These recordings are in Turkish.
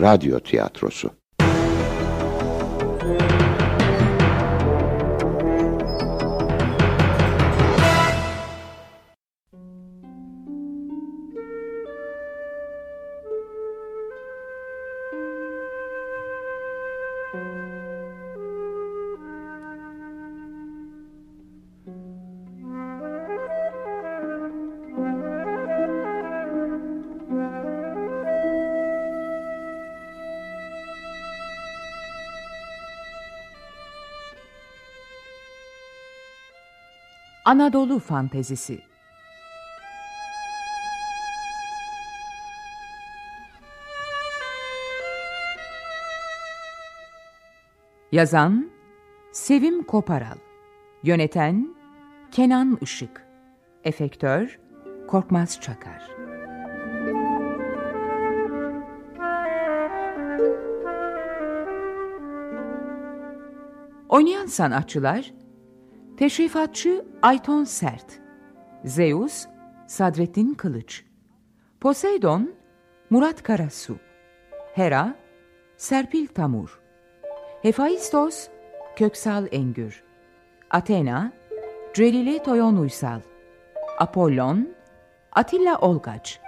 radyo tiyatrosu. Anadolu Fantezisi. Yazan Sevim Koparal. Yöneten Kenan Işık. Efektör Korkmaz Çakar. Oynayan sanatçılar Teşrifatçı Ayton Sert Zeus Sadrettin Kılıç Poseidon Murat Karasu Hera Serpil Tamur Hephaistos Köksal Engür Athena Celile Toyon Uysal Apollon Atilla Olgaç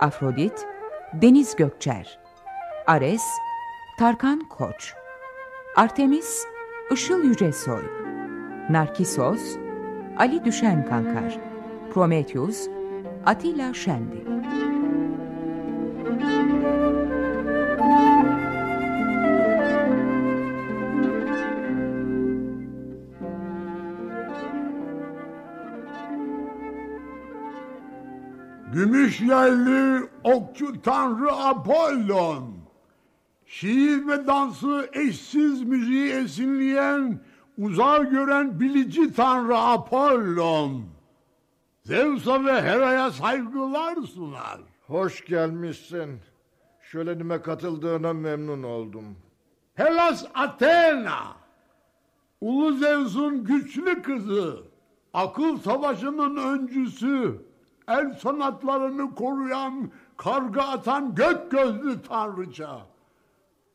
Afrodit Deniz Gökçer Ares Tarkan Koç Artemis Işıl Yücesoy Narkisos Ali Düşen Kankar Prometheus Atilla Şendi Gümüş yerli okçu tanrı Apollon. Şiir ve dansı eşsiz müziği esinleyen, uzağı gören bilici tanrı Apollon. Zeus'a ve Hera'ya saygılar sunar. Hoş gelmişsin. Şölenime katıldığına memnun oldum. Hellas Athena. Ulu Zeus'un güçlü kızı. Akıl savaşının öncüsü. El sanatlarını koruyan, karga atan gök gözlü tanrıça.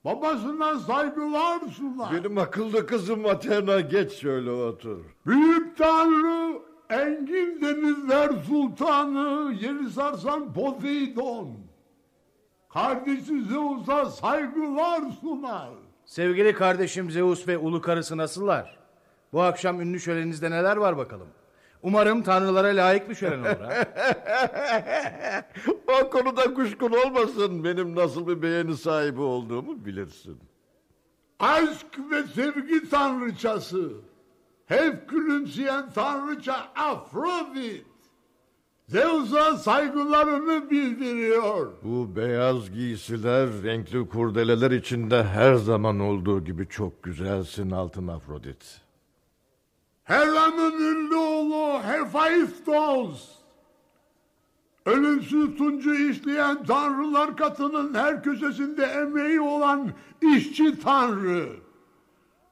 Babasına saygılar sunar. Benim akıllı kızım Athena geç şöyle otur. Büyük tanrı, engin denizler sultanı, yeri sarsan Poseidon. Kardeşi Zeus'a saygılar sunar. Sevgili kardeşim Zeus ve ulu karısı nasıllar? Bu akşam ünlü şölenizde neler var bakalım? Umarım tanrılara layık bir şölen olur ha? O konuda kuşkun olmasın. Benim nasıl bir beğeni sahibi olduğumu bilirsin. Aşk ve sevgi tanrıçası. Hep gülümseyen tanrıça Afrodit. Zeus'a saygılarını bildiriyor. Bu beyaz giysiler, renkli kurdeleler içinde her zaman olduğu gibi çok güzelsin Altın Afrodit. Hera'nın ünlü oğlu Hephaistos. Ölümsüz tuncu işleyen tanrılar katının her köşesinde emeği olan işçi tanrı.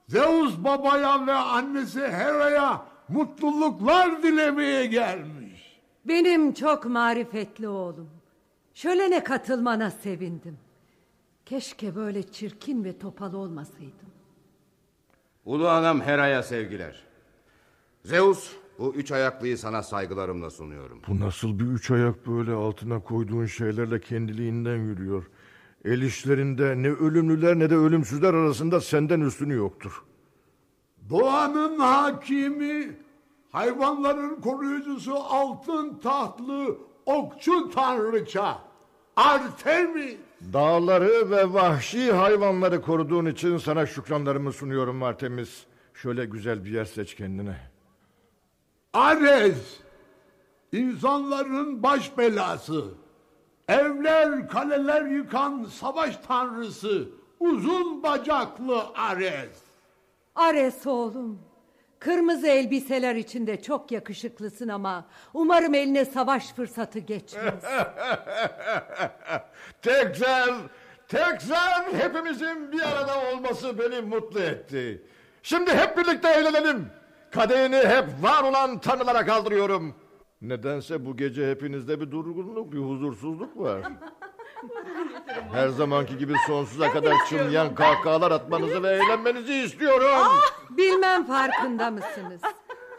Zeus babaya ve annesi Hera'ya mutluluklar dilemeye gelmiş. Benim çok marifetli oğlum. Şölene katılmana sevindim. Keşke böyle çirkin ve topal olmasaydım. Ulu anam Hera'ya sevgiler. Zeus bu üç ayaklıyı sana saygılarımla sunuyorum. Bu nasıl bir üç ayak böyle altına koyduğun şeylerle kendiliğinden yürüyor. El işlerinde ne ölümlüler ne de ölümsüzler arasında senden üstünü yoktur. Doğanın hakimi, hayvanların koruyucusu altın tahtlı okçu tanrıça Artemis. Dağları ve vahşi hayvanları koruduğun için sana şükranlarımı sunuyorum Artemis. Şöyle güzel bir yer seç kendine. Ares, insanların baş belası. Evler, kaleler yıkan savaş tanrısı, uzun bacaklı Ares. Ares oğlum. Kırmızı elbiseler içinde çok yakışıklısın ama umarım eline savaş fırsatı geçmez. tekrar, tekrar hepimizin bir arada olması beni mutlu etti. Şimdi hep birlikte eğlenelim. Kadehini hep var olan tanrılara kaldırıyorum. Nedense bu gece hepinizde bir durgunluk, bir huzursuzluk var. Her zamanki gibi sonsuza kadar çınlayan kahkahalar atmanızı ve eğlenmenizi istiyorum. Bilmem farkında mısınız?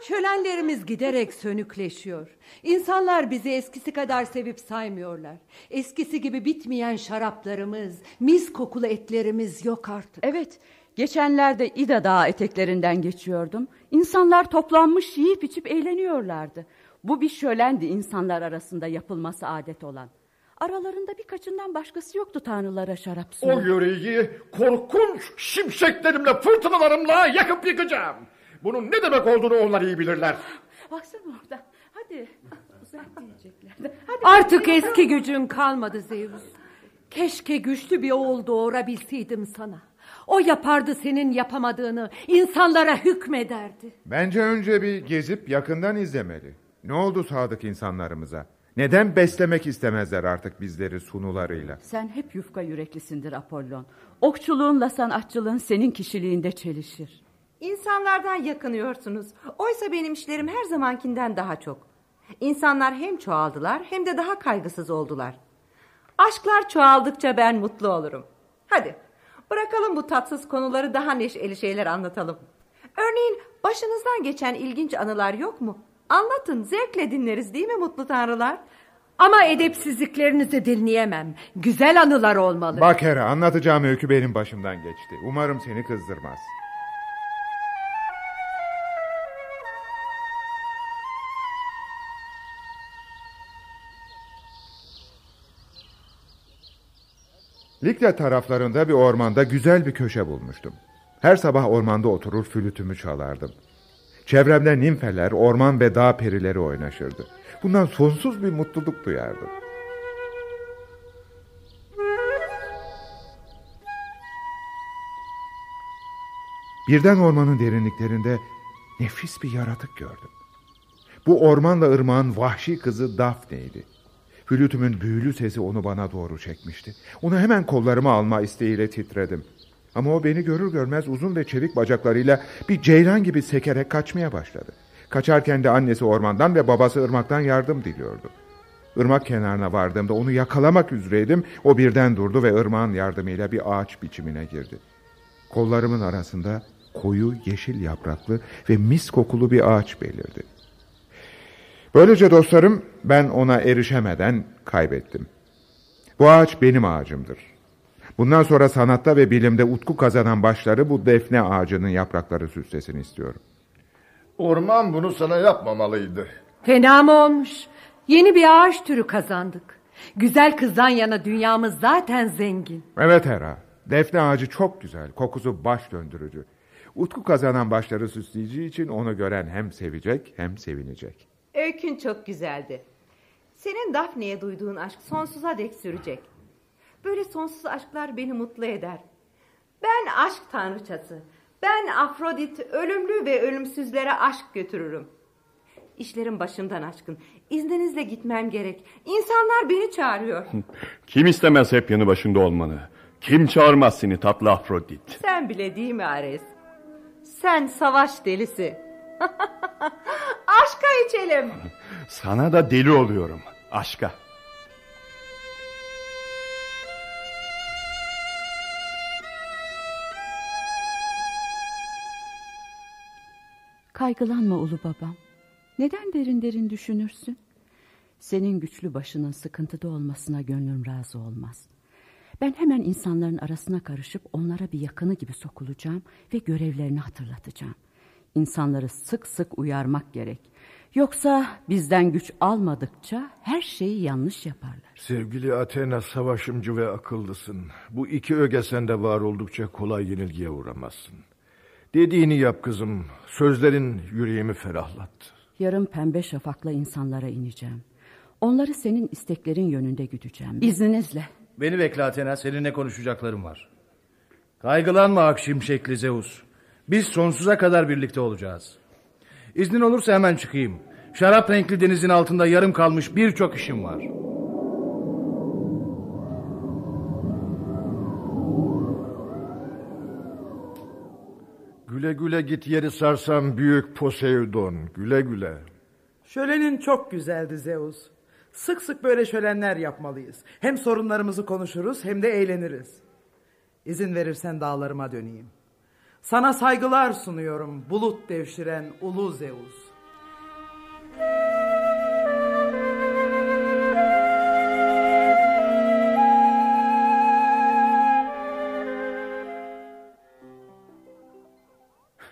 Şölenlerimiz giderek sönükleşiyor. İnsanlar bizi eskisi kadar sevip saymıyorlar. Eskisi gibi bitmeyen şaraplarımız, mis kokulu etlerimiz yok artık. Evet, geçenlerde İda Dağı eteklerinden geçiyordum. İnsanlar toplanmış yiyip içip eğleniyorlardı. Bu bir şölendi insanlar arasında yapılması adet olan. Aralarında birkaçından başkası yoktu tanrılara şarap O sunan. yöreyi korkunç şimşeklerimle, fırtınalarımla yakıp yıkacağım. Bunun ne demek olduğunu onlar iyi bilirler. Baksana orada. Hadi. Uzak diyecekler. Hadi. Artık eski gücün kalmadı Zeus. Keşke güçlü bir oğul doğurabilseydim sana. O yapardı senin yapamadığını, insanlara hükmederdi. Bence önce bir gezip yakından izlemeli. Ne oldu sadık insanlarımıza? Neden beslemek istemezler artık bizleri sunularıyla? Sen hep yufka yüreklisindir Apollon. Okçuluğunla sanatçılığın senin kişiliğinde çelişir. İnsanlardan yakınıyorsunuz. Oysa benim işlerim her zamankinden daha çok. İnsanlar hem çoğaldılar hem de daha kaygısız oldular. Aşklar çoğaldıkça ben mutlu olurum. Hadi bırakalım bu tatsız konuları daha neşeli şeyler anlatalım. Örneğin başınızdan geçen ilginç anılar yok mu? Anlatın zevkle dinleriz değil mi mutlu tanrılar? Ama edepsizliklerinizi dinleyemem. Güzel anılar olmalı. Bak Hera anlatacağım öykü benim başımdan geçti. Umarım seni kızdırmaz. Likya taraflarında bir ormanda güzel bir köşe bulmuştum. Her sabah ormanda oturur flütümü çalardım. Çevremde nimfeler, orman ve dağ perileri oynaşırdı. Bundan sonsuz bir mutluluk duyardım. Birden ormanın derinliklerinde nefis bir yaratık gördüm. Bu ormanla ırmağın vahşi kızı Daphne'ydi. Flütümün büyülü sesi onu bana doğru çekmişti. Onu hemen kollarıma alma isteğiyle titredim. Ama o beni görür görmez uzun ve çevik bacaklarıyla bir ceylan gibi sekerek kaçmaya başladı. Kaçarken de annesi ormandan ve babası ırmaktan yardım diliyordu. Irmak kenarına vardığımda onu yakalamak üzereydim. O birden durdu ve ırmağın yardımıyla bir ağaç biçimine girdi. Kollarımın arasında koyu yeşil yapraklı ve mis kokulu bir ağaç belirdi. Böylece dostlarım ben ona erişemeden kaybettim. Bu ağaç benim ağacımdır. Bundan sonra sanatta ve bilimde utku kazanan başları bu defne ağacının yaprakları süslesin istiyorum. Orman bunu sana yapmamalıydı. Fena mı olmuş? Yeni bir ağaç türü kazandık. Güzel kızdan yana dünyamız zaten zengin. Evet Hera, defne ağacı çok güzel, kokusu baş döndürücü. Utku kazanan başları süsleyeceği için onu gören hem sevecek hem sevinecek. Öykün çok güzeldi. Senin Daphne'ye duyduğun aşk sonsuza dek sürecek. Böyle sonsuz aşklar beni mutlu eder. Ben aşk tanrıçası. Ben Afrodit ölümlü ve ölümsüzlere aşk götürürüm. İşlerim başımdan aşkın. İzninizle gitmem gerek. İnsanlar beni çağırıyor. Kim istemez hep yanı başında olmanı? Kim çağırmaz seni tatlı Afrodit? Sen bile değil mi Ares? Sen savaş delisi. İçelim. Sana da deli oluyorum. Aşka. Kaygılanma ulu babam. Neden derin derin düşünürsün? Senin güçlü başının sıkıntıda olmasına gönlüm razı olmaz. Ben hemen insanların arasına karışıp onlara bir yakını gibi sokulacağım ve görevlerini hatırlatacağım. İnsanları sık sık uyarmak gerek. Yoksa bizden güç almadıkça her şeyi yanlış yaparlar. Sevgili Athena savaşımcı ve akıllısın. Bu iki öge sende var oldukça kolay yenilgiye uğramazsın. Dediğini yap kızım. Sözlerin yüreğimi ferahlattı. Yarın pembe şafakla insanlara ineceğim. Onları senin isteklerin yönünde güdeceğim. İzninizle. Beni bekle Athena seninle konuşacaklarım var. Kaygılanma ak şimşekli Zeus. Biz sonsuza kadar birlikte olacağız. İznin olursa hemen çıkayım. Şarap renkli denizin altında yarım kalmış birçok işim var. Güle güle git yeri sarsam büyük Poseidon. Güle güle. Şölenin çok güzeldi Zeus. Sık sık böyle şölenler yapmalıyız. Hem sorunlarımızı konuşuruz hem de eğleniriz. İzin verirsen dağlarıma döneyim. Sana saygılar sunuyorum bulut devşiren ulu Zeus.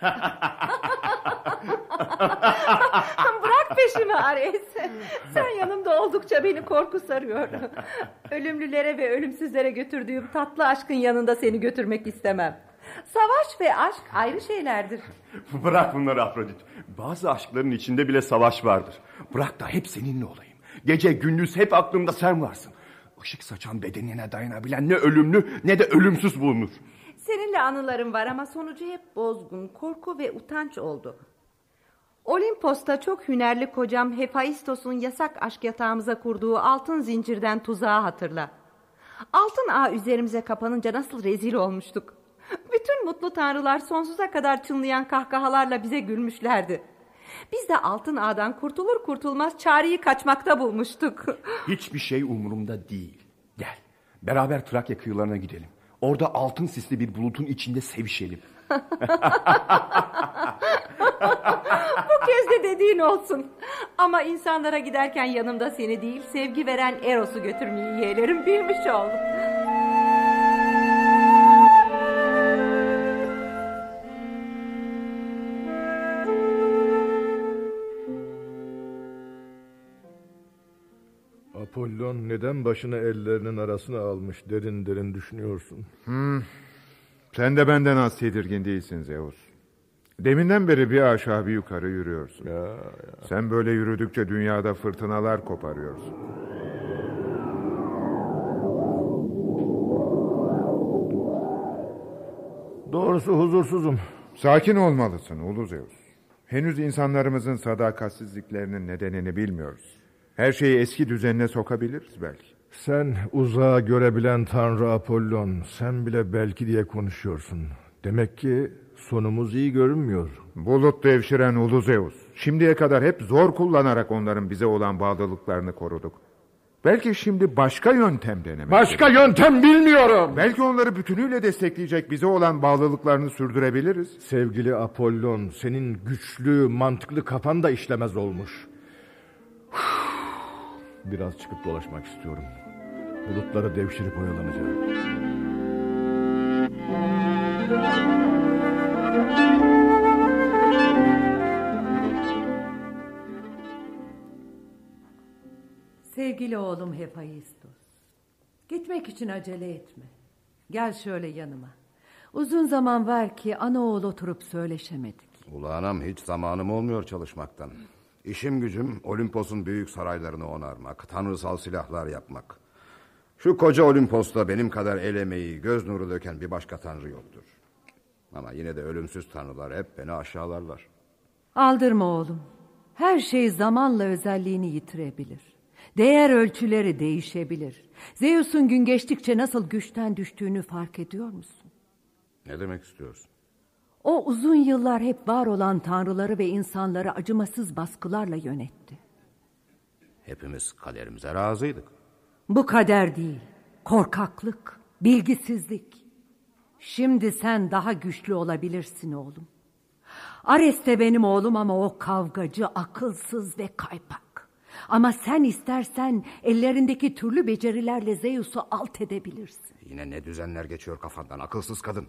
Bırak peşimi Ares. Sen yanımda oldukça beni korku sarıyor. Ölümlülere ve ölümsüzlere götürdüğüm tatlı aşkın yanında seni götürmek istemem. Savaş ve aşk ayrı şeylerdir. Bırak bunları Afrodit. Bazı aşkların içinde bile savaş vardır. Bırak da hep seninle olayım. Gece gündüz hep aklımda sen varsın. Işık saçan bedenine dayanabilen ne ölümlü ne de ölümsüz bulunur. Seninle anılarım var ama sonucu hep bozgun, korku ve utanç oldu. Olimpos'ta çok hünerli kocam Hephaistos'un yasak aşk yatağımıza kurduğu altın zincirden tuzağı hatırla. Altın ağ üzerimize kapanınca nasıl rezil olmuştuk. Bütün mutlu tanrılar sonsuza kadar çınlayan kahkahalarla bize gülmüşlerdi. Biz de altın ağdan kurtulur kurtulmaz çareyi kaçmakta bulmuştuk. Hiçbir şey umurumda değil. Gel beraber Trakya kıyılarına gidelim. Orada altın sisli bir bulutun içinde sevişelim. Bu kez de dediğin olsun. Ama insanlara giderken yanımda seni değil sevgi veren Eros'u götürmeyi yeğlerim bilmiş oldum. Apollon neden başını ellerinin arasına almış derin derin düşünüyorsun. Hmm. Sen de benden az tedirgin değilsin Zeus. Deminden beri bir aşağı bir yukarı yürüyorsun. Ya, ya. Sen böyle yürüdükçe dünyada fırtınalar koparıyorsun. Doğrusu huzursuzum. Sakin olmalısın Ulu Zeus. Henüz insanlarımızın sadakatsizliklerinin nedenini bilmiyoruz. Her şeyi eski düzenine sokabiliriz belki. Sen uzağa görebilen Tanrı Apollon, sen bile belki diye konuşuyorsun. Demek ki sonumuz iyi görünmüyor. Bulut devşiren Ulu Zeus. Şimdiye kadar hep zor kullanarak onların bize olan bağlılıklarını koruduk. Belki şimdi başka yöntem denemek. Başka yöntem bilmiyorum. Belki onları bütünüyle destekleyecek bize olan bağlılıklarını sürdürebiliriz. Sevgili Apollon, senin güçlü, mantıklı kafan da işlemez olmuş. Biraz çıkıp dolaşmak istiyorum. Bulutları devşirip oyalanacağım. Sevgili oğlum Hephaistos. Gitmek için acele etme. Gel şöyle yanıma. Uzun zaman var ki ana oğul oturup söyleşemedik. Ulu anam hiç zamanım olmuyor çalışmaktan. İşim gücüm Olimpos'un büyük saraylarını onarmak, tanrısal silahlar yapmak. Şu koca Olimpos'ta benim kadar el emeği, göz nuru döken bir başka tanrı yoktur. Ama yine de ölümsüz tanrılar hep beni aşağılarlar. Aldırma oğlum. Her şey zamanla özelliğini yitirebilir. Değer ölçüleri değişebilir. Zeus'un gün geçtikçe nasıl güçten düştüğünü fark ediyor musun? Ne demek istiyorsun? O uzun yıllar hep var olan tanrıları ve insanları acımasız baskılarla yönetti. Hepimiz kaderimize razıydık. Bu kader değil, korkaklık, bilgisizlik. Şimdi sen daha güçlü olabilirsin oğlum. Ares de benim oğlum ama o kavgacı, akılsız ve kaypak. Ama sen istersen ellerindeki türlü becerilerle Zeus'u alt edebilirsin. Yine ne düzenler geçiyor kafandan akılsız kadın.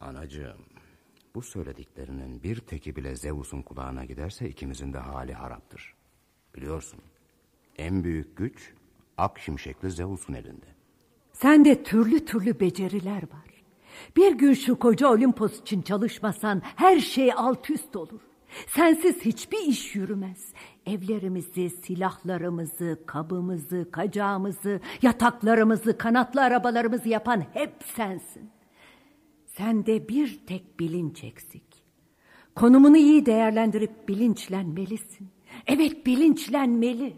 Anacığım, bu söylediklerinin bir teki bile Zeus'un kulağına giderse ikimizin de hali haraptır. Biliyorsun, en büyük güç ak şimşekli Zeus'un elinde. Sende türlü türlü beceriler var. Bir gün şu koca Olimpos için çalışmasan her şey alt üst olur. Sensiz hiçbir iş yürümez. Evlerimizi, silahlarımızı, kabımızı, kacağımızı, yataklarımızı, kanatlı arabalarımızı yapan hep sensin. Sende bir tek bilinç eksik. Konumunu iyi değerlendirip bilinçlenmelisin. Evet bilinçlenmeli.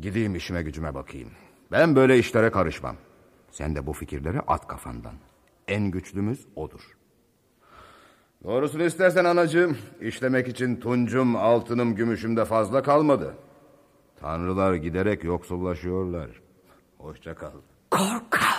Gideyim işime gücüme bakayım. Ben böyle işlere karışmam. Sen de bu fikirleri at kafandan. En güçlümüz odur. Doğrusunu istersen anacığım, işlemek için tuncum, altınım, gümüşüm de fazla kalmadı. Tanrılar giderek yoksullaşıyorlar. Hoşça kal. Korkak.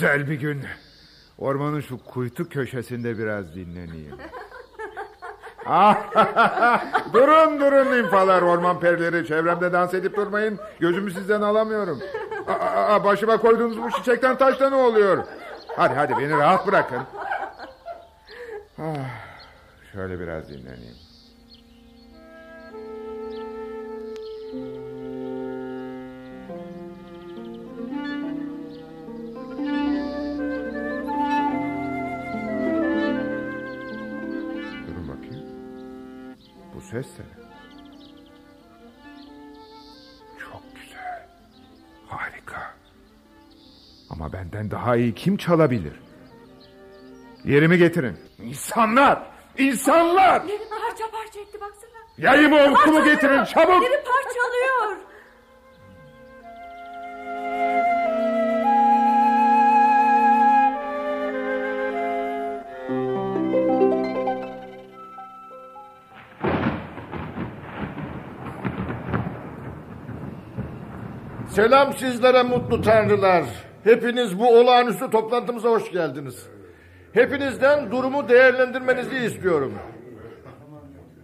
Güzel bir gün. Ormanın şu kuytu köşesinde biraz dinleneyim. Ah, durun durun nimfalar orman perileri çevremde dans edip durmayın. Gözümü sizden alamıyorum. Aa, aa, başıma koyduğunuz bu çiçekten taşta ne oluyor? Hadi hadi beni rahat bırakın. Ah, şöyle biraz dinleneyim. Ne? Çok güzel. Harika. Ama benden daha iyi kim çalabilir? Yerimi getirin. İnsanlar! İnsanlar! Beni parça parça etti baksana. Yayımı okumu getirin çabuk! Beni Selam sizlere mutlu tanrılar. Hepiniz bu olağanüstü toplantımıza hoş geldiniz. Hepinizden durumu değerlendirmenizi istiyorum.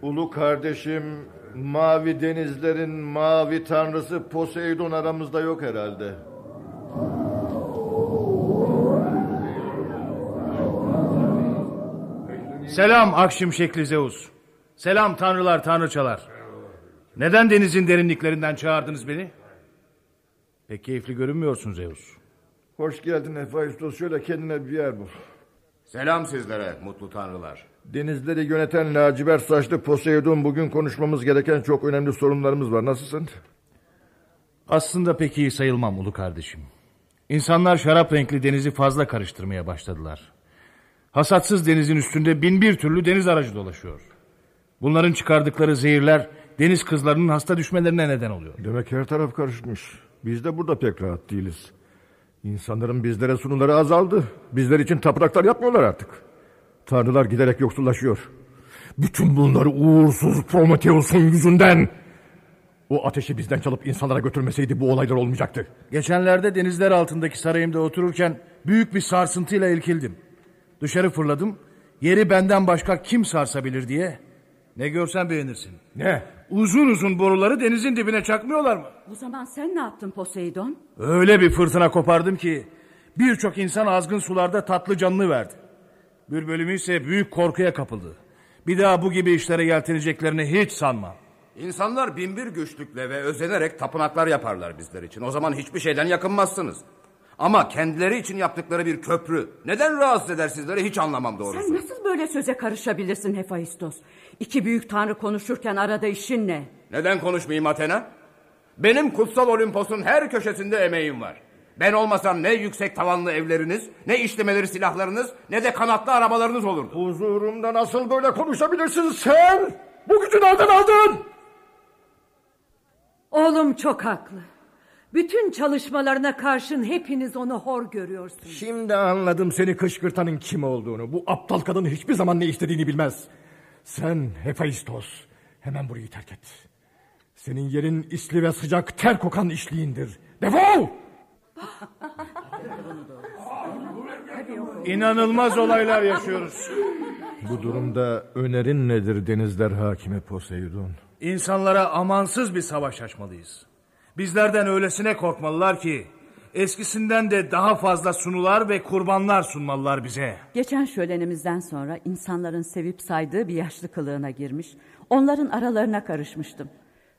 Ulu kardeşim, mavi denizlerin mavi tanrısı Poseidon aramızda yok herhalde. Selam Akşimşekli Zeus. Selam tanrılar tanrıçalar. Neden denizin derinliklerinden çağırdınız beni? Pek keyifli görünmüyorsun Zeus. Hoş geldin Hephaistos. Şöyle kendine bir yer bul. Selam sizlere mutlu tanrılar. Denizleri yöneten lacivert saçlı Poseidon bugün konuşmamız gereken çok önemli sorunlarımız var. Nasılsın? Aslında pek iyi sayılmam ulu kardeşim. İnsanlar şarap renkli denizi fazla karıştırmaya başladılar. Hasatsız denizin üstünde bin bir türlü deniz aracı dolaşıyor. Bunların çıkardıkları zehirler deniz kızlarının hasta düşmelerine neden oluyor. Demek her taraf karışmış. Biz de burada pek rahat değiliz. İnsanların bizlere sunuları azaldı. Bizler için tapınaklar yapmıyorlar artık. Tanrılar giderek yoksullaşıyor. Bütün bunları uğursuz Prometheus'un yüzünden. O ateşi bizden çalıp insanlara götürmeseydi bu olaylar olmayacaktı. Geçenlerde denizler altındaki sarayımda otururken büyük bir sarsıntıyla ilkildim. Dışarı fırladım. Yeri benden başka kim sarsabilir diye. Ne görsen beğenirsin. Ne? Uzun uzun boruları denizin dibine çakmıyorlar mı? O zaman sen ne yaptın Poseidon? Öyle bir fırtına kopardım ki birçok insan azgın sularda tatlı canını verdi. Bir bölümü ise büyük korkuya kapıldı. Bir daha bu gibi işlere yelteneceklerini hiç sanmam. İnsanlar binbir güçlükle ve özenerek tapınaklar yaparlar bizler için. O zaman hiçbir şeyden yakınmazsınız. Ama kendileri için yaptıkları bir köprü neden rahatsız eder sizleri hiç anlamam doğrusu. Sen nasıl böyle söze karışabilirsin Hephaistos? İki büyük tanrı konuşurken arada işin ne? Neden konuşmayayım Athena? Benim kutsal Olimpos'un her köşesinde emeğim var. Ben olmasam ne yüksek tavanlı evleriniz, ne işlemeleri silahlarınız, ne de kanatlı arabalarınız olurdu. Huzurumda nasıl böyle konuşabilirsin sen? Bu gücü nereden aldın? Oğlum çok haklı. Bütün çalışmalarına karşın hepiniz onu hor görüyorsunuz. Şimdi anladım seni kışkırtanın kim olduğunu. Bu aptal kadın hiçbir zaman ne istediğini bilmez. Sen Hephaistos. Hemen burayı terk et. Senin yerin isli ve sıcak ter kokan işliğindir. Defol! İnanılmaz olaylar yaşıyoruz. Bu durumda önerin nedir denizler hakimi Poseidon? İnsanlara amansız bir savaş açmalıyız. Bizlerden öylesine korkmalılar ki eskisinden de daha fazla sunular ve kurbanlar sunmalılar bize. Geçen şölenimizden sonra insanların sevip saydığı bir yaşlı kılığına girmiş, onların aralarına karışmıştım.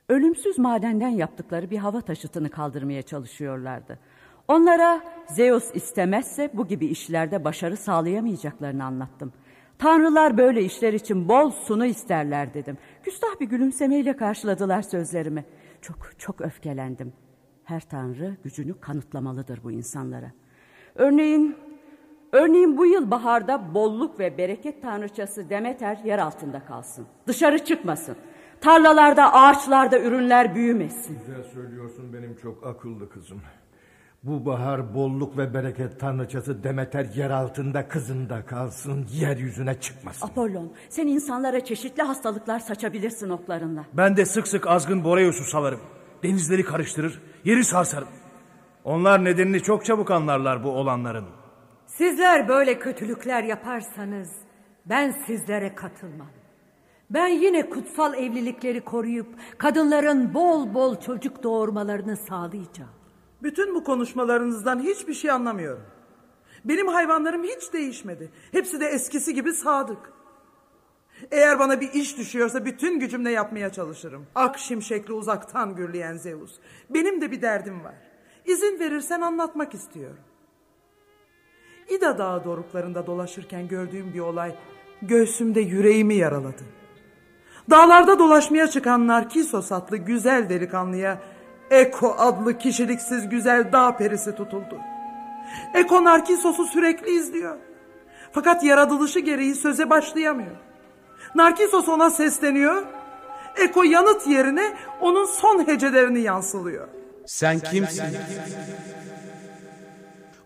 Ölümsüz madenden yaptıkları bir hava taşıtını kaldırmaya çalışıyorlardı. Onlara Zeus istemezse bu gibi işlerde başarı sağlayamayacaklarını anlattım. Tanrılar böyle işler için bol sunu isterler dedim. Küstah bir gülümsemeyle karşıladılar sözlerimi. Çok çok öfkelendim. Her tanrı gücünü kanıtlamalıdır bu insanlara. Örneğin Örneğin bu yıl baharda bolluk ve bereket tanrıçası Demeter yer altında kalsın. Dışarı çıkmasın. Tarlalarda, ağaçlarda ürünler büyümesin. Güzel söylüyorsun benim çok akıllı kızım. Bu bahar bolluk ve bereket tanrıçası Demeter yer altında kızında kalsın, yeryüzüne çıkmasın. Apollon, sen insanlara çeşitli hastalıklar saçabilirsin oklarınla. Ben de sık sık azgın Boreus'u salarım. Denizleri karıştırır, yeri sarsarım. Onlar nedenini çok çabuk anlarlar bu olanların. Sizler böyle kötülükler yaparsanız ben sizlere katılmam. Ben yine kutsal evlilikleri koruyup kadınların bol bol çocuk doğurmalarını sağlayacağım. Bütün bu konuşmalarınızdan hiçbir şey anlamıyorum. Benim hayvanlarım hiç değişmedi. Hepsi de eskisi gibi sadık. Eğer bana bir iş düşüyorsa bütün gücümle yapmaya çalışırım. Ak şimşekli uzaktan gürleyen Zeus. Benim de bir derdim var. İzin verirsen anlatmak istiyorum. İda Dağı doruklarında dolaşırken gördüğüm bir olay göğsümde yüreğimi yaraladı. Dağlarda dolaşmaya çıkan Narkisos adlı güzel delikanlıya Eko adlı kişiliksiz güzel dağ perisi tutuldu. Eko Narkisos'u sürekli izliyor. Fakat yaratılışı gereği söze başlayamıyor. Narkisos ona sesleniyor. Eko yanıt yerine onun son hecelerini yansılıyor. Sen kimsin?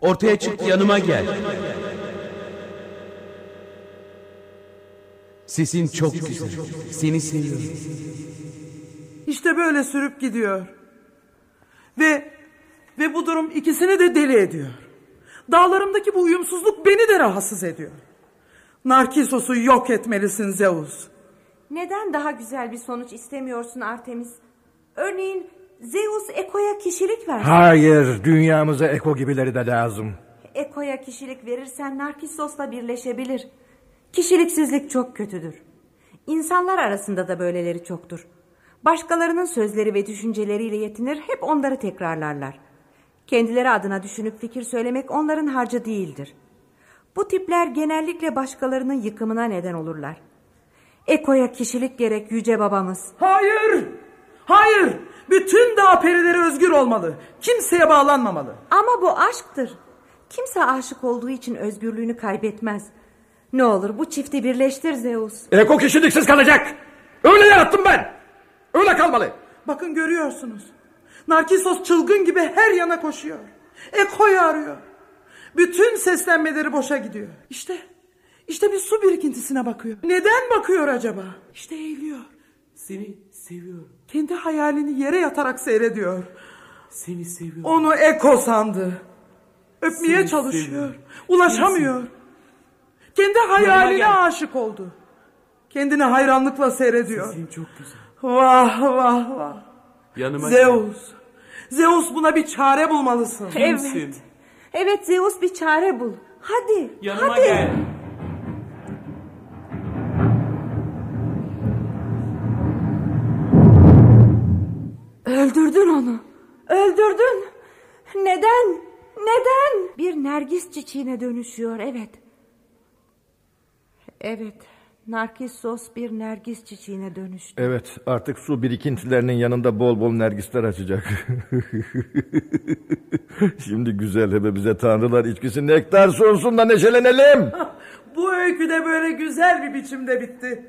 Ortaya çık yanıma gel. Sesin çok güzel. Seni seviyorum. İşte böyle sürüp gidiyor. Ve ve bu durum ikisini de deli ediyor. Dağlarımdaki bu uyumsuzluk beni de rahatsız ediyor. Narkisos'u yok etmelisin Zeus. Neden daha güzel bir sonuç istemiyorsun Artemis? Örneğin Zeus Eko'ya kişilik versin. Hayır, dünyamıza Eko gibileri de lazım. Eko'ya kişilik verirsen Narkissos'la birleşebilir. Kişiliksizlik çok kötüdür. İnsanlar arasında da böyleleri çoktur. Başkalarının sözleri ve düşünceleriyle yetinir, hep onları tekrarlarlar. Kendileri adına düşünüp fikir söylemek onların harcı değildir. Bu tipler genellikle başkalarının yıkımına neden olurlar. Eko'ya kişilik gerek yüce babamız. Hayır! Hayır! Bütün dağ perileri özgür olmalı. Kimseye bağlanmamalı. Ama bu aşktır. Kimse aşık olduğu için özgürlüğünü kaybetmez. Ne olur bu çifti birleştir Zeus. Eko kişiliksiz kalacak. Öyle yarattım ben. Öyle kalmalı. Bakın görüyorsunuz. Narkisos çılgın gibi her yana koşuyor. Eko'yu arıyor. Bütün seslenmeleri boşa gidiyor. İşte, işte bir su birikintisine bakıyor. Neden bakıyor acaba? İşte eğiliyor. Seni seviyorum. Kendi hayalini yere yatarak seyrediyor. Seni seviyorum. Onu Eko sandı. Öpmeye Seni çalışıyor. seviyorum. Ulaşamıyor. Kendi hayaline aşık oldu. Kendini hayranlıkla seyrediyor. Sesin çok güzel. Vah vah vah. Yanıma Zeus. Zeus buna bir çare bulmalısın. Evet. Evet Zeus bir çare bul. Hadi. Yanıma hadi. gel. Öldürdün onu. Öldürdün. Neden? Neden? Bir nergis çiçeğine dönüşüyor evet. Evet. Narkissos bir nergis çiçeğine dönüştü. Evet, artık su birikintilerinin yanında bol bol nergisler açacak. Şimdi güzel hebe bize tanrılar içkisi nektar sunsun da neşelenelim. Bu öykü de böyle güzel bir biçimde bitti.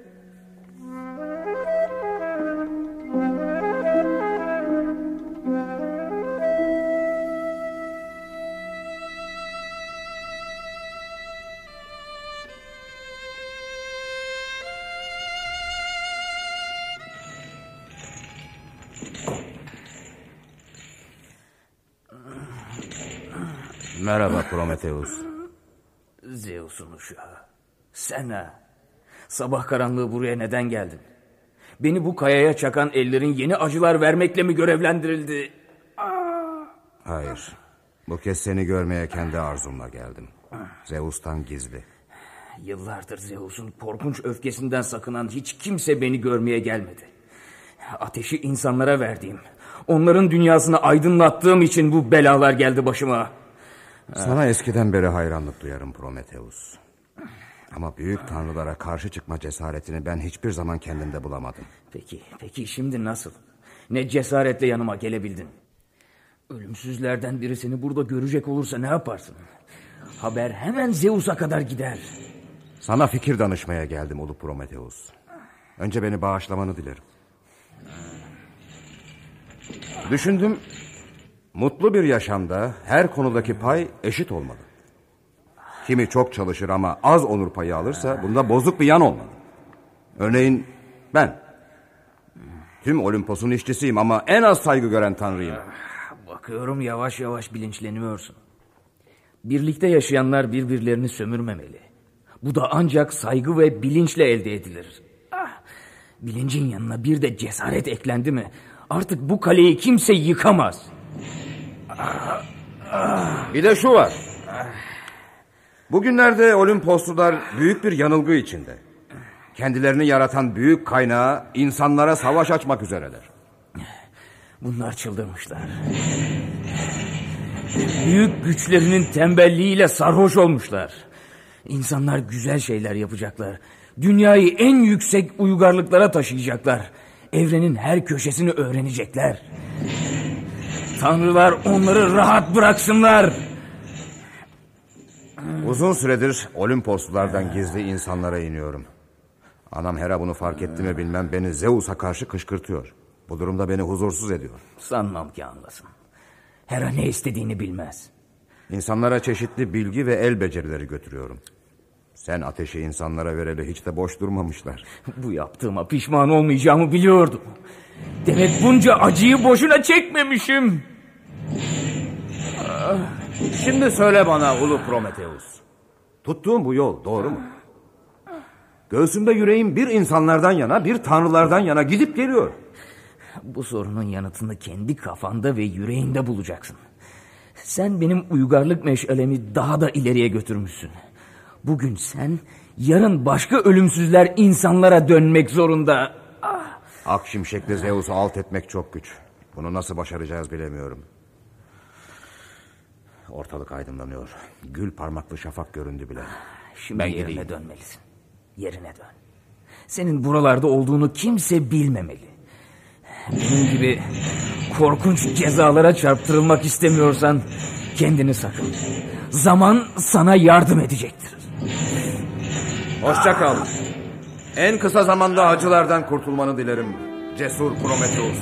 Merhaba Prometheus. Zeus'un uşağı. Sen ha. Sabah karanlığı buraya neden geldin? Beni bu kayaya çakan ellerin yeni acılar vermekle mi görevlendirildi? Hayır. Bu kez seni görmeye kendi arzumla geldim. Zeus'tan gizli. Yıllardır Zeus'un korkunç öfkesinden sakınan hiç kimse beni görmeye gelmedi. Ateşi insanlara verdiğim, onların dünyasını aydınlattığım için bu belalar geldi başıma. Sana eskiden beri hayranlık duyarım Prometheus. Ama büyük tanrılara karşı çıkma cesaretini ben hiçbir zaman kendimde bulamadım. Peki, peki şimdi nasıl? Ne cesaretle yanıma gelebildin? Ölümsüzlerden biri seni burada görecek olursa ne yaparsın? Haber hemen Zeus'a kadar gider. Sana fikir danışmaya geldim Ulu Prometheus. Önce beni bağışlamanı dilerim. Düşündüm, mutlu bir yaşamda her konudaki pay eşit olmalı. Kimi çok çalışır ama az onur payı alırsa bunda bozuk bir yan olmalı. Örneğin ben. Tüm Olimpos'un işçisiyim ama en az saygı gören tanrıyım. Bakıyorum yavaş yavaş bilinçleniyorsun. Birlikte yaşayanlar birbirlerini sömürmemeli. Bu da ancak saygı ve bilinçle elde edilir. Ah, bilincin yanına bir de cesaret eklendi mi artık bu kaleyi kimse yıkamaz. Bir de şu var. Bugünlerde Olimposlular büyük bir yanılgı içinde. Kendilerini yaratan büyük kaynağı insanlara savaş açmak üzereler. Bunlar çıldırmışlar. Büyük güçlerinin tembelliğiyle sarhoş olmuşlar. İnsanlar güzel şeyler yapacaklar. Dünyayı en yüksek uygarlıklara taşıyacaklar. Evrenin her köşesini öğrenecekler. Tanrılar onları rahat bıraksınlar. Uzun süredir Olimposlulardan gizli insanlara iniyorum. Anam Hera bunu fark etti mi bilmem beni Zeus'a karşı kışkırtıyor. Bu durumda beni huzursuz ediyor. Sanmam ki anlasın. Hera ne istediğini bilmez. İnsanlara çeşitli bilgi ve el becerileri götürüyorum. Sen ateşi insanlara vereli hiç de boş durmamışlar. Bu yaptığıma pişman olmayacağımı biliyordum. Demek bunca acıyı boşuna çekmemişim. Şimdi söyle bana Ulu Prometheus. Tuttuğum bu yol doğru mu? Göğsümde yüreğim bir insanlardan yana bir tanrılardan yana gidip geliyor. Bu sorunun yanıtını kendi kafanda ve yüreğinde bulacaksın. Sen benim uygarlık meşalemi daha da ileriye götürmüşsün. Bugün sen, yarın başka ölümsüzler insanlara dönmek zorunda. Ak şimşekli Zeus'u alt etmek çok güç. Bunu nasıl başaracağız bilemiyorum. Ortalık aydınlanıyor. Gül parmaklı şafak göründü bile. Şimdi Ben yerine gideyim. dönmelisin. Yerine dön. Senin buralarda olduğunu kimse bilmemeli. Benim gibi korkunç cezalara çarptırılmak istemiyorsan kendini sakın. Zaman sana yardım edecektir. Hoşça kal. En kısa zamanda acılardan kurtulmanı dilerim. Cesur Prometheus.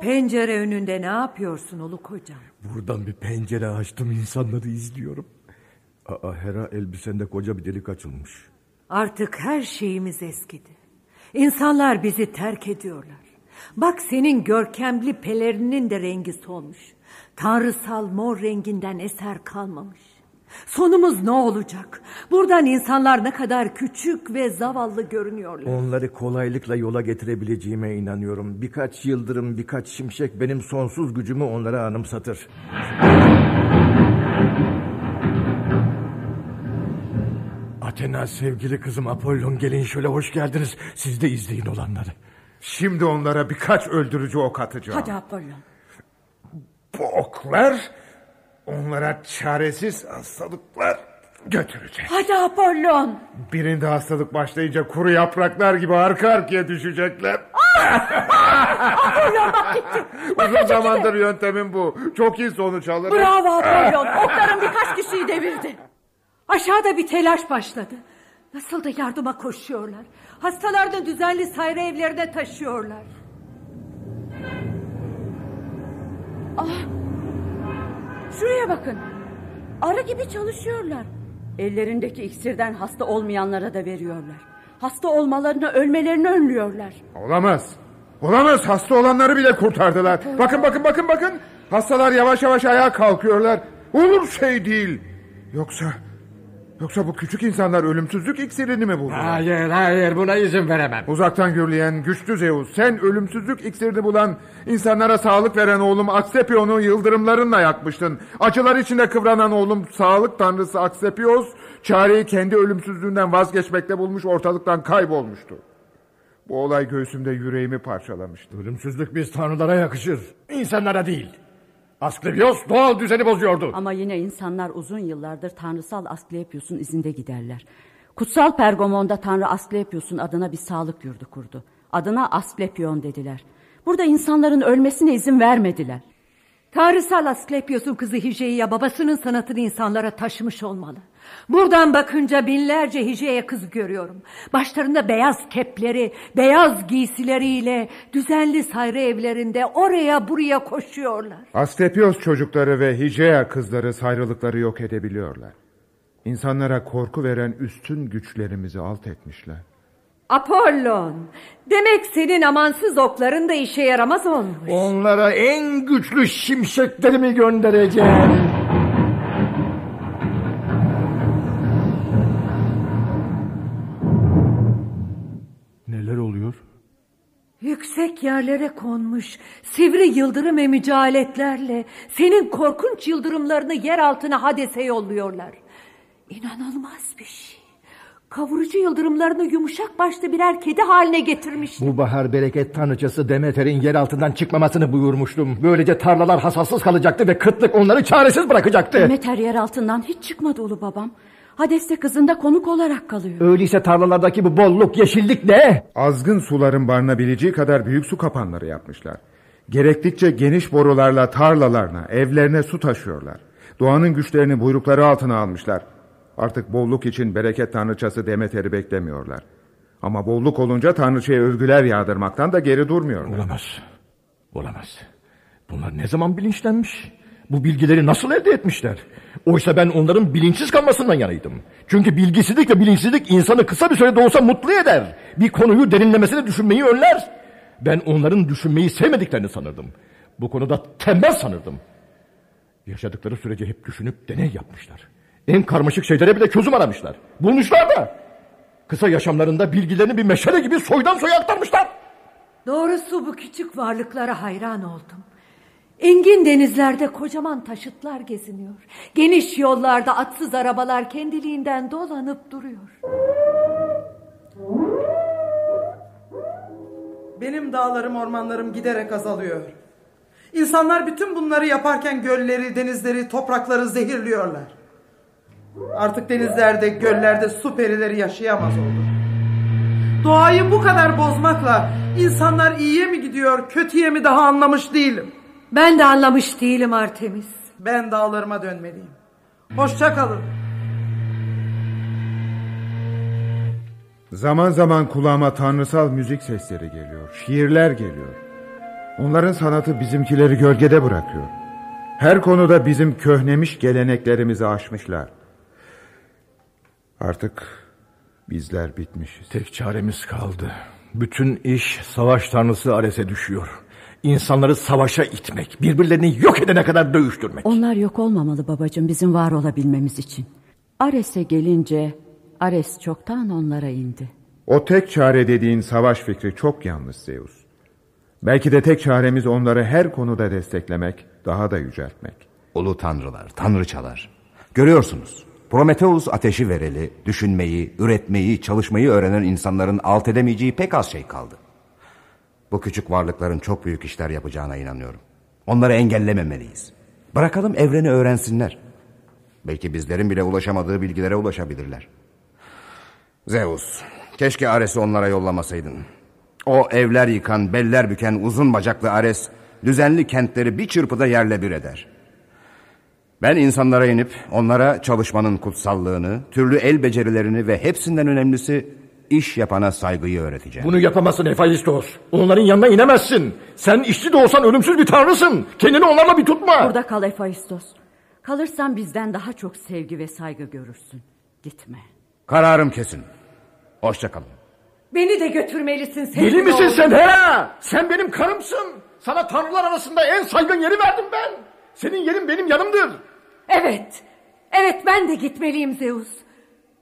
Pencere önünde ne yapıyorsun ulu kocam? Buradan bir pencere açtım insanları izliyorum. Aa, Hera elbisende koca bir delik açılmış. Artık her şeyimiz eskidi. İnsanlar bizi terk ediyorlar. Bak senin görkemli pelerinin de rengi solmuş. Tanrısal mor renginden eser kalmamış. Sonumuz ne olacak? Buradan insanlar ne kadar küçük ve zavallı görünüyorlar. Onları kolaylıkla yola getirebileceğime inanıyorum. Birkaç yıldırım, birkaç şimşek benim sonsuz gücümü onlara anımsatır. Athena sevgili kızım Apollon gelin şöyle hoş geldiniz. Siz de izleyin olanları. Şimdi onlara birkaç öldürücü ok atacağım. Hadi Apollon. Bu oklar onlara çaresiz hastalıklar götürecek. Hadi Apollon. Birinde hastalık başlayınca kuru yapraklar gibi arka arkaya düşecekler. Apollon bak gitti. Uzun zamandır yöntemim bu. Çok iyi sonuç alırım. Bravo Apollon. Okların birkaç kişiyi devirdi. Aşağıda bir telaş başladı. Nasıl da yardıma koşuyorlar. Hastalarını düzenli sayra evlerine taşıyorlar. Şuraya bakın. Arı gibi çalışıyorlar. Ellerindeki iksirden hasta olmayanlara da veriyorlar. Hasta olmalarını, ölmelerini önlüyorlar. Olamaz. Olamaz. Hasta olanları bile kurtardılar. Bakın bakın bakın bakın. Hastalar yavaş yavaş ayağa kalkıyorlar. Olur şey değil. Yoksa Yoksa bu küçük insanlar ölümsüzlük iksirini mi buldular? Hayır hayır buna izin veremem. Uzaktan gürleyen güçlü Zeus sen ölümsüzlük iksirini bulan insanlara sağlık veren oğlum Aksepion'u yıldırımlarınla yakmıştın. Acılar içinde kıvranan oğlum sağlık tanrısı Aksepios çareyi kendi ölümsüzlüğünden vazgeçmekte bulmuş ortalıktan kaybolmuştu. Bu olay göğsümde yüreğimi parçalamıştı. Ölümsüzlük biz tanrılara yakışır. İnsanlara değil. Asklepios doğal düzeni bozuyordu. Ama yine insanlar uzun yıllardır tanrısal Asklepios'un izinde giderler. Kutsal Pergamon'da Tanrı Asklepios'un adına bir sağlık yurdu kurdu. Adına Asklepion dediler. Burada insanların ölmesine izin vermediler. Tanrısal Asklepios'un kızı Hijeia babasının sanatını insanlara taşımış olmalı. Buradan bakınca binlerce Hijeia kızı görüyorum. Başlarında beyaz kepleri, beyaz giysileriyle düzenli sayrı evlerinde oraya buraya koşuyorlar. Asklepios çocukları ve Hicea kızları sayrılıkları yok edebiliyorlar. İnsanlara korku veren üstün güçlerimizi alt etmişler. Apollon, demek senin amansız okların da işe yaramaz olmuş. Onlara en güçlü şimşeklerimi göndereceğim. Yüksek yerlere konmuş sivri yıldırım emici aletlerle senin korkunç yıldırımlarını yer altına Hades'e yolluyorlar. İnanılmaz bir şey. Kavurucu yıldırımlarını yumuşak başlı birer kedi haline getirmiş. Bu bahar bereket tanrıçası Demeter'in yer altından çıkmamasını buyurmuştum. Böylece tarlalar hasassız kalacaktı ve kıtlık onları çaresiz bırakacaktı. Demeter yer altından hiç çıkmadı ulu babam. Hades'te kızında konuk olarak kalıyor. Öyleyse tarlalardaki bu bolluk, yeşillik ne? Azgın suların barınabileceği kadar büyük su kapanları yapmışlar. Gerektikçe geniş borularla tarlalarına, evlerine su taşıyorlar. Doğanın güçlerini buyrukları altına almışlar. Artık bolluk için bereket tanrıçası Demeter'i beklemiyorlar. Ama bolluk olunca tanrıçaya övgüler yağdırmaktan da geri durmuyorlar. Olamaz. Olamaz. Bunlar ne zaman bilinçlenmiş? Bu bilgileri nasıl elde etmişler? Oysa ben onların bilinçsiz kalmasından yanaydım. Çünkü bilgisizlik ve bilinçsizlik insanı kısa bir sürede olsa mutlu eder. Bir konuyu derinlemesine düşünmeyi önler. Ben onların düşünmeyi sevmediklerini sanırdım. Bu konuda tembel sanırdım. Yaşadıkları sürece hep düşünüp deney yapmışlar. En karmaşık şeylere bile çözüm aramışlar. Bulmuşlar da. Kısa yaşamlarında bilgilerini bir meşale gibi soydan soya aktarmışlar. Doğrusu bu küçük varlıklara hayran oldum. Engin denizlerde kocaman taşıtlar geziniyor. Geniş yollarda atsız arabalar kendiliğinden dolanıp duruyor. Benim dağlarım ormanlarım giderek azalıyor. İnsanlar bütün bunları yaparken gölleri, denizleri, toprakları zehirliyorlar. Artık denizlerde, göllerde su perileri yaşayamaz oldu. Doğayı bu kadar bozmakla insanlar iyiye mi gidiyor, kötüye mi daha anlamış değilim. Ben de anlamış değilim Artemis. Ben dağlarıma dönmeliyim. Hoşça kalın. Zaman zaman kulağıma tanrısal müzik sesleri geliyor, şiirler geliyor. Onların sanatı bizimkileri gölgede bırakıyor. Her konuda bizim köhnemiş geleneklerimizi aşmışlar. Artık bizler bitmişiz. Tek çaremiz kaldı. Bütün iş savaş tanrısı Ares'e düşüyor. İnsanları savaşa itmek, birbirlerini yok edene kadar dövüştürmek. Onlar yok olmamalı babacığım bizim var olabilmemiz için. Ares'e gelince Ares çoktan onlara indi. O tek çare dediğin savaş fikri çok yanlış Zeus. Belki de tek çaremiz onları her konuda desteklemek, daha da yüceltmek. Ulu tanrılar, tanrıçalar. Görüyorsunuz. Prometheus ateşi vereli, düşünmeyi, üretmeyi, çalışmayı öğrenen insanların alt edemeyeceği pek az şey kaldı. Bu küçük varlıkların çok büyük işler yapacağına inanıyorum. Onları engellememeliyiz. Bırakalım evreni öğrensinler. Belki bizlerin bile ulaşamadığı bilgilere ulaşabilirler. Zeus, keşke Ares'i onlara yollamasaydın. O evler yıkan, beller büken uzun bacaklı Ares... ...düzenli kentleri bir çırpıda yerle bir eder. Ben insanlara inip onlara çalışmanın kutsallığını... ...türlü el becerilerini ve hepsinden önemlisi... ...iş yapana saygıyı öğreteceğim. Bunu yapamazsın Hephaistos. Onların yanına inemezsin. Sen işçi de olsan ölümsüz bir tanrısın. Kendini onlarla bir tutma. Burada kal Hephaistos. Kalırsan bizden daha çok sevgi ve saygı görürsün. Gitme. Kararım kesin. Hoşçakalın. Beni de götürmelisin sevgili Deli misin oğlum. sen he? Sen benim karımsın. Sana tanrılar arasında en saygın yeri verdim ben. Senin yerin benim yanımdır. Evet. Evet ben de gitmeliyim Zeus.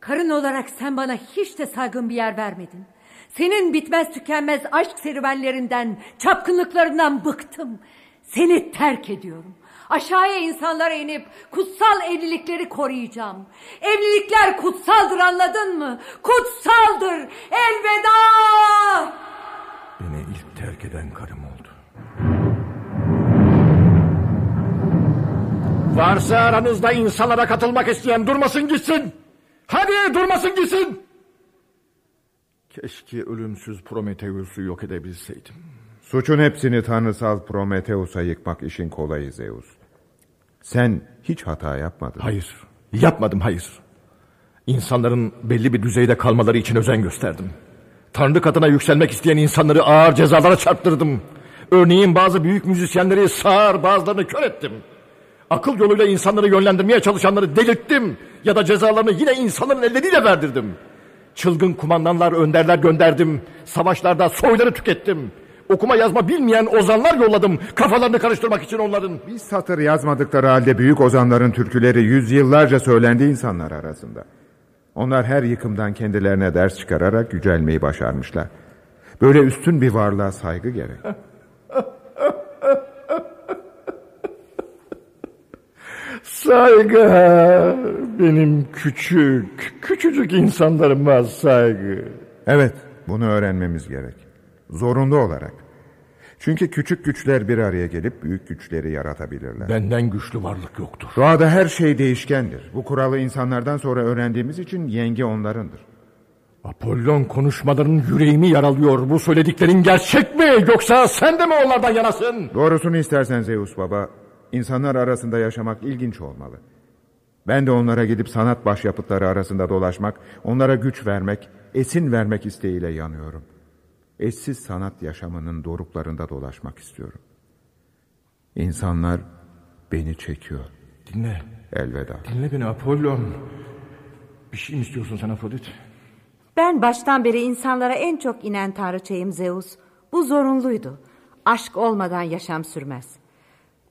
Karın olarak sen bana hiç de saygın bir yer vermedin. Senin bitmez tükenmez aşk serüvenlerinden, çapkınlıklarından bıktım. Seni terk ediyorum. Aşağıya insanlara inip kutsal evlilikleri koruyacağım. Evlilikler kutsaldır anladın mı? Kutsaldır. Elveda. Beni ilk terk eden karım oldu. Varsa aranızda insanlara katılmak isteyen durmasın gitsin. Hadi durmasın gitsin. Keşke ölümsüz Prometheus'u yok edebilseydim. Suçun hepsini tanrısal Prometheus'a yıkmak işin kolayı Zeus. Sen hiç hata yapmadın. Hayır, yapmadım hayır. İnsanların belli bir düzeyde kalmaları için özen gösterdim. Tanrı katına yükselmek isteyen insanları ağır cezalara çarptırdım. Örneğin bazı büyük müzisyenleri sağır bazılarını kör ettim. Akıl yoluyla insanları yönlendirmeye çalışanları delirttim. Ya da cezalarını yine insanların elleriyle verdirdim. Çılgın kumandanlar, önderler gönderdim. Savaşlarda soyları tükettim. Okuma yazma bilmeyen ozanlar yolladım. Kafalarını karıştırmak için onların. Bir satır yazmadıkları halde büyük ozanların türküleri yüzyıllarca söylendi insanlar arasında. Onlar her yıkımdan kendilerine ders çıkararak yücelmeyi başarmışlar. Böyle üstün bir varlığa saygı gerek. Saygı benim küçük, küçücük insanlarıma saygı. Evet, bunu öğrenmemiz gerek. Zorunlu olarak. Çünkü küçük güçler bir araya gelip büyük güçleri yaratabilirler. Benden güçlü varlık yoktur. Doğada her şey değişkendir. Bu kuralı insanlardan sonra öğrendiğimiz için yenge onlarındır. Apollon konuşmaların yüreğimi yaralıyor. Bu söylediklerin gerçek mi? Yoksa sen de mi onlardan yanasın? Doğrusunu istersen Zeus baba, insanlar arasında yaşamak ilginç olmalı. Ben de onlara gidip sanat başyapıtları arasında dolaşmak, onlara güç vermek, esin vermek isteğiyle yanıyorum. Eşsiz sanat yaşamının doruklarında dolaşmak istiyorum. İnsanlar beni çekiyor. Dinle. Elveda. Dinle beni Apollon. Bir şey mi istiyorsun sen Afrodit? Ben baştan beri insanlara en çok inen tanrıçayım Zeus. Bu zorunluydu. Aşk olmadan yaşam sürmez.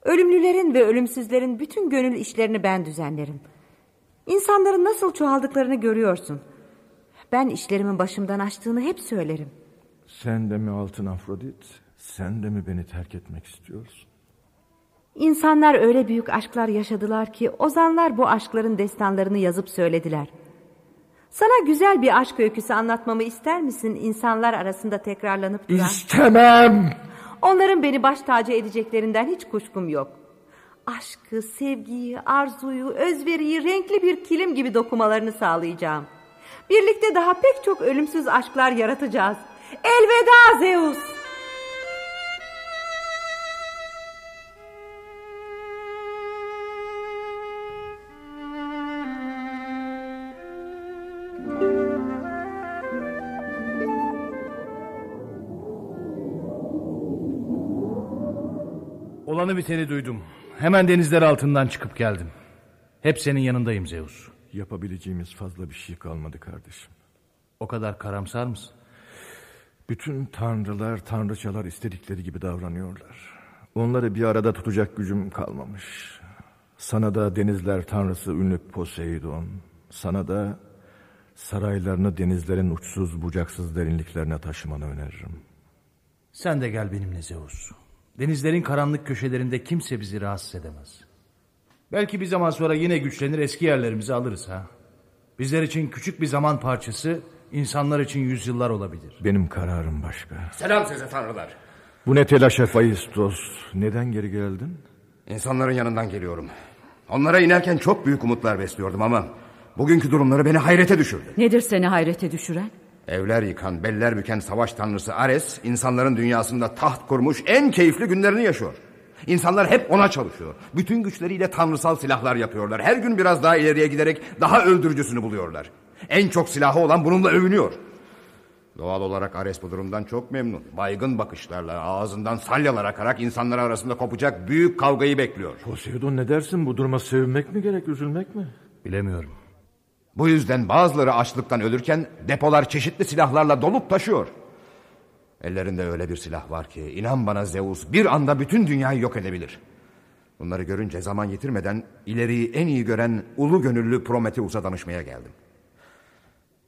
Ölümlülerin ve ölümsüzlerin bütün gönül işlerini ben düzenlerim. İnsanların nasıl çoğaldıklarını görüyorsun. Ben işlerimin başımdan açtığını hep söylerim. Sen de mi altın Afrodit? Sen de mi beni terk etmek istiyorsun? İnsanlar öyle büyük aşklar yaşadılar ki ozanlar bu aşkların destanlarını yazıp söylediler. Sana güzel bir aşk öyküsü anlatmamı ister misin insanlar arasında tekrarlanıp duran? İstemem. Onların beni baş tacı edeceklerinden hiç kuşkum yok. Aşkı, sevgiyi, arzuyu, özveriyi renkli bir kilim gibi dokumalarını sağlayacağım. Birlikte daha pek çok ölümsüz aşklar yaratacağız. Elveda Zeus! Olanı biteni duydum. Hemen denizler altından çıkıp geldim. Hep senin yanındayım Zeus. Yapabileceğimiz fazla bir şey kalmadı kardeşim. O kadar karamsar mısın? Bütün tanrılar, tanrıçalar istedikleri gibi davranıyorlar. Onları bir arada tutacak gücüm kalmamış. Sana da denizler tanrısı ünlü Poseidon, sana da saraylarını denizlerin uçsuz bucaksız derinliklerine taşımanı öneririm. Sen de gel benimle Zeus. Denizlerin karanlık köşelerinde kimse bizi rahatsız edemez. Belki bir zaman sonra yine güçlenir eski yerlerimizi alırız ha. Bizler için küçük bir zaman parçası, insanlar için yüzyıllar olabilir. Benim kararım başka. Selam size tanrılar. Bu ne telaş Hephaistos? Neden geri geldin? İnsanların yanından geliyorum. Onlara inerken çok büyük umutlar besliyordum ama... ...bugünkü durumları beni hayrete düşürdü. Nedir seni hayrete düşüren? Evler yıkan, beller büken savaş tanrısı Ares... ...insanların dünyasında taht kurmuş en keyifli günlerini yaşıyor. İnsanlar hep ona çalışıyor. Bütün güçleriyle tanrısal silahlar yapıyorlar. Her gün biraz daha ileriye giderek daha öldürücüsünü buluyorlar. En çok silahı olan bununla övünüyor. Doğal olarak Ares bu durumdan çok memnun. Baygın bakışlarla ağzından salyalar akarak insanlar arasında kopacak büyük kavgayı bekliyor. Poseidon ne dersin bu duruma sevinmek mi gerek üzülmek mi? Bilemiyorum. Bu yüzden bazıları açlıktan ölürken depolar çeşitli silahlarla dolup taşıyor. Ellerinde öyle bir silah var ki inan bana Zeus bir anda bütün dünyayı yok edebilir. Bunları görünce zaman yitirmeden ileriyi en iyi gören ulu gönüllü Prometheus'a danışmaya geldim.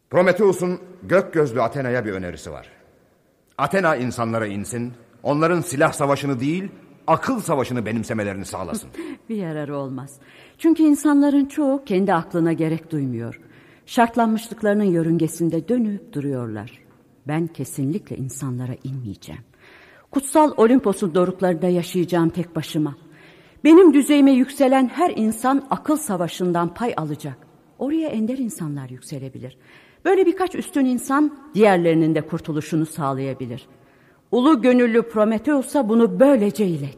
Prometheus'un gök gözlü Athena'ya bir önerisi var. Athena insanlara insin, onların silah savaşını değil, akıl savaşını benimsemelerini sağlasın. bir yararı olmaz. Çünkü insanların çoğu kendi aklına gerek duymuyor. Şartlanmışlıklarının yörüngesinde dönüp duruyorlar. Ben kesinlikle insanlara inmeyeceğim. Kutsal Olimpos'un doruklarında yaşayacağım tek başıma. Benim düzeyime yükselen her insan akıl savaşından pay alacak. Oraya ender insanlar yükselebilir. Böyle birkaç üstün insan diğerlerinin de kurtuluşunu sağlayabilir. Ulu gönüllü Prometheus'a bunu böylece ilet.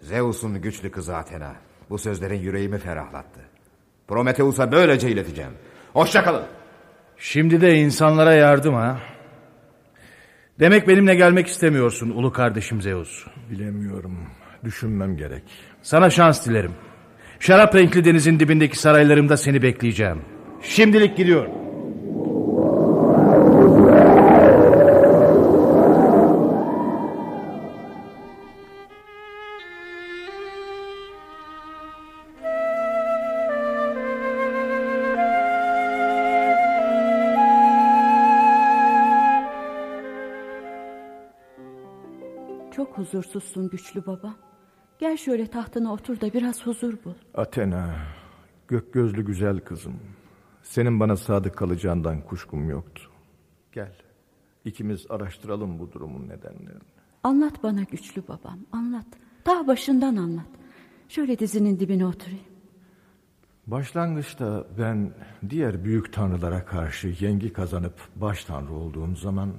Zeus'un güçlü kızı Athena. Bu sözlerin yüreğimi ferahlattı. Prometheus'a böylece ileteceğim. Hoşçakalın. Şimdi de insanlara yardım ha. Demek benimle gelmek istemiyorsun ulu kardeşim Zeus. Bilemiyorum. Düşünmem gerek. Sana şans dilerim. Şarap renkli denizin dibindeki saraylarımda seni bekleyeceğim. Şimdilik gidiyorum. Çok huzursuzsun güçlü baba. Gel şöyle tahtına otur da biraz huzur bul. Athena, gök gözlü güzel kızım. Senin bana sadık kalacağından kuşkum yoktu. Gel, ikimiz araştıralım bu durumun nedenlerini. Anlat bana güçlü babam, anlat. Ta başından anlat. Şöyle dizinin dibine oturayım. Başlangıçta ben diğer büyük tanrılara karşı yengi kazanıp baş tanrı olduğum zaman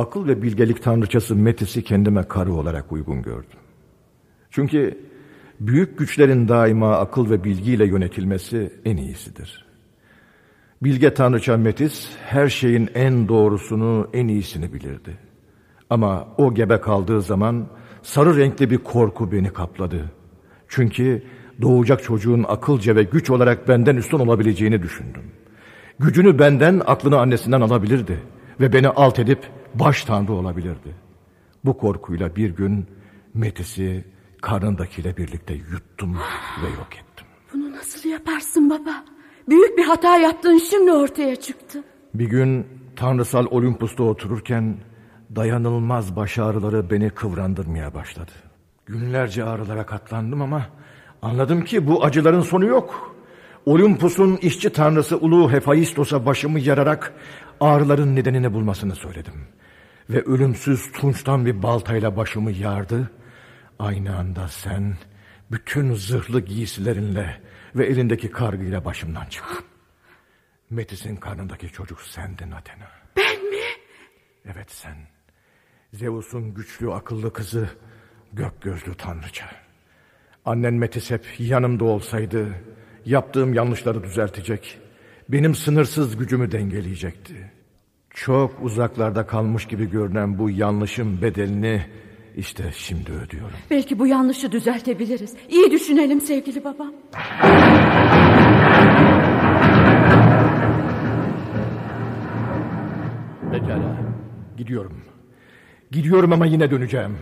akıl ve bilgelik tanrıçası Metis'i kendime karı olarak uygun gördüm. Çünkü büyük güçlerin daima akıl ve bilgiyle yönetilmesi en iyisidir. Bilge tanrıça Metis her şeyin en doğrusunu, en iyisini bilirdi. Ama o gebe kaldığı zaman sarı renkli bir korku beni kapladı. Çünkü doğacak çocuğun akılca ve güç olarak benden üstün olabileceğini düşündüm. Gücünü benden, aklını annesinden alabilirdi ve beni alt edip baş tanrı olabilirdi. Bu korkuyla bir gün Metis'i karnındakiyle birlikte yuttum ve yok ettim. Bunu nasıl yaparsın baba? Büyük bir hata yaptığın şimdi ortaya çıktı. Bir gün tanrısal Olympus'ta otururken dayanılmaz baş ağrıları beni kıvrandırmaya başladı. Günlerce ağrılara katlandım ama anladım ki bu acıların sonu yok. Olympus'un işçi tanrısı Ulu Hephaistos'a başımı yararak ağrıların nedenini bulmasını söyledim. Ve ölümsüz tunçtan bir baltayla başımı yardı. Aynı anda sen bütün zırhlı giysilerinle ve elindeki kargıyla başımdan çıktın. Metis'in karnındaki çocuk sendin Athena. Ben mi? Evet sen. Zeus'un güçlü akıllı kızı gök gözlü tanrıça. Annen Metis hep yanımda olsaydı yaptığım yanlışları düzeltecek, benim sınırsız gücümü dengeleyecekti. Çok uzaklarda kalmış gibi görünen bu yanlışın bedelini işte şimdi ödüyorum. Belki bu yanlışı düzeltebiliriz. İyi düşünelim sevgili babam. Pekala. Gidiyorum. Gidiyorum ama yine döneceğim.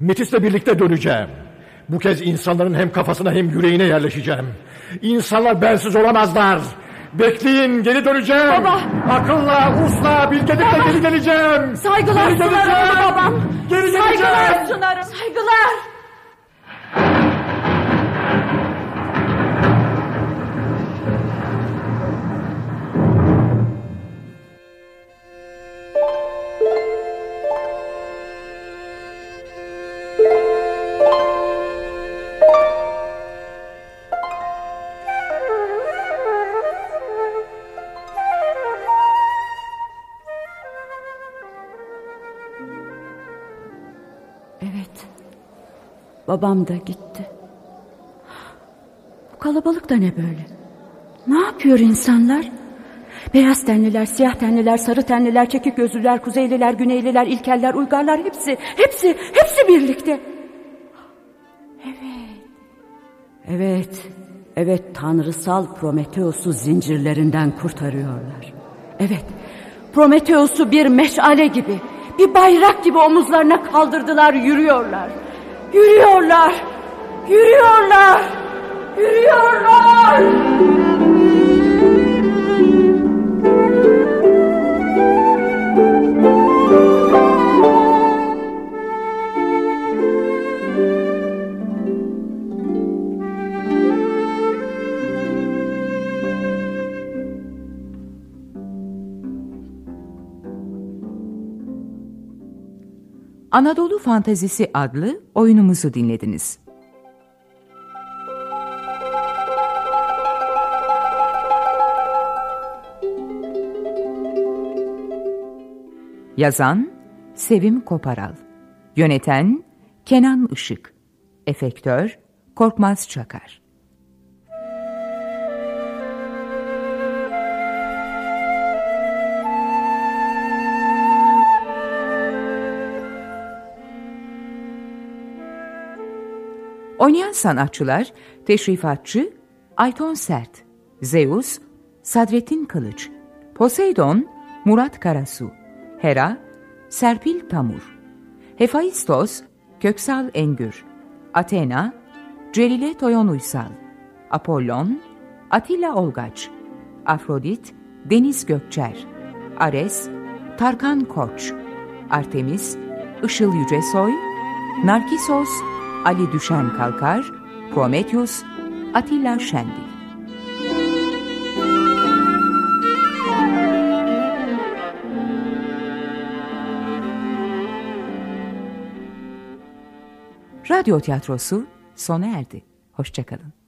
Metis'le birlikte döneceğim. Bu kez insanların hem kafasına hem yüreğine yerleşeceğim. İnsanlar bensiz olamazlar. Bekleyin geri döneceğim. Baba. Akılla, usla, bilgelikle geri geleceğim. Saygılar Geri sunarım geleceğim. babam. Geri Saygılar geleceğim. sunarım. Saygılar. Babam da gitti. Bu kalabalık da ne böyle? Ne yapıyor insanlar? Beyaz tenliler, siyah tenliler, sarı tenliler, çekik gözlüler, kuzeyliler, güneyliler, ilkeller, uygarlar hepsi, hepsi, hepsi birlikte. Evet. Evet, evet tanrısal Prometheus'u zincirlerinden kurtarıyorlar. Evet, Prometheus'u bir meşale gibi, bir bayrak gibi omuzlarına kaldırdılar, yürüyorlar. Yürüyorlar, yürüyorlar, yürüyorlar. Anadolu Fantazisi adlı oyunumuzu dinlediniz. Yazan Sevim Koparal. Yöneten Kenan Işık. Efektör Korkmaz Çakar. Oynayan sanatçılar teşrifatçı Ayton Sert, Zeus Sadrettin Kılıç, Poseidon Murat Karasu, Hera Serpil Tamur, Hephaistos Köksal Engür, Athena Celile Toyon Uysal, Apollon Atilla Olgaç, Afrodit Deniz Gökçer, Ares Tarkan Koç, Artemis Işıl Yücesoy, Narkisos Ali Düşen Kalkar, Prometheus Atilla Şendil. Radyo tiyatrosu sona erdi. Hoşçakalın.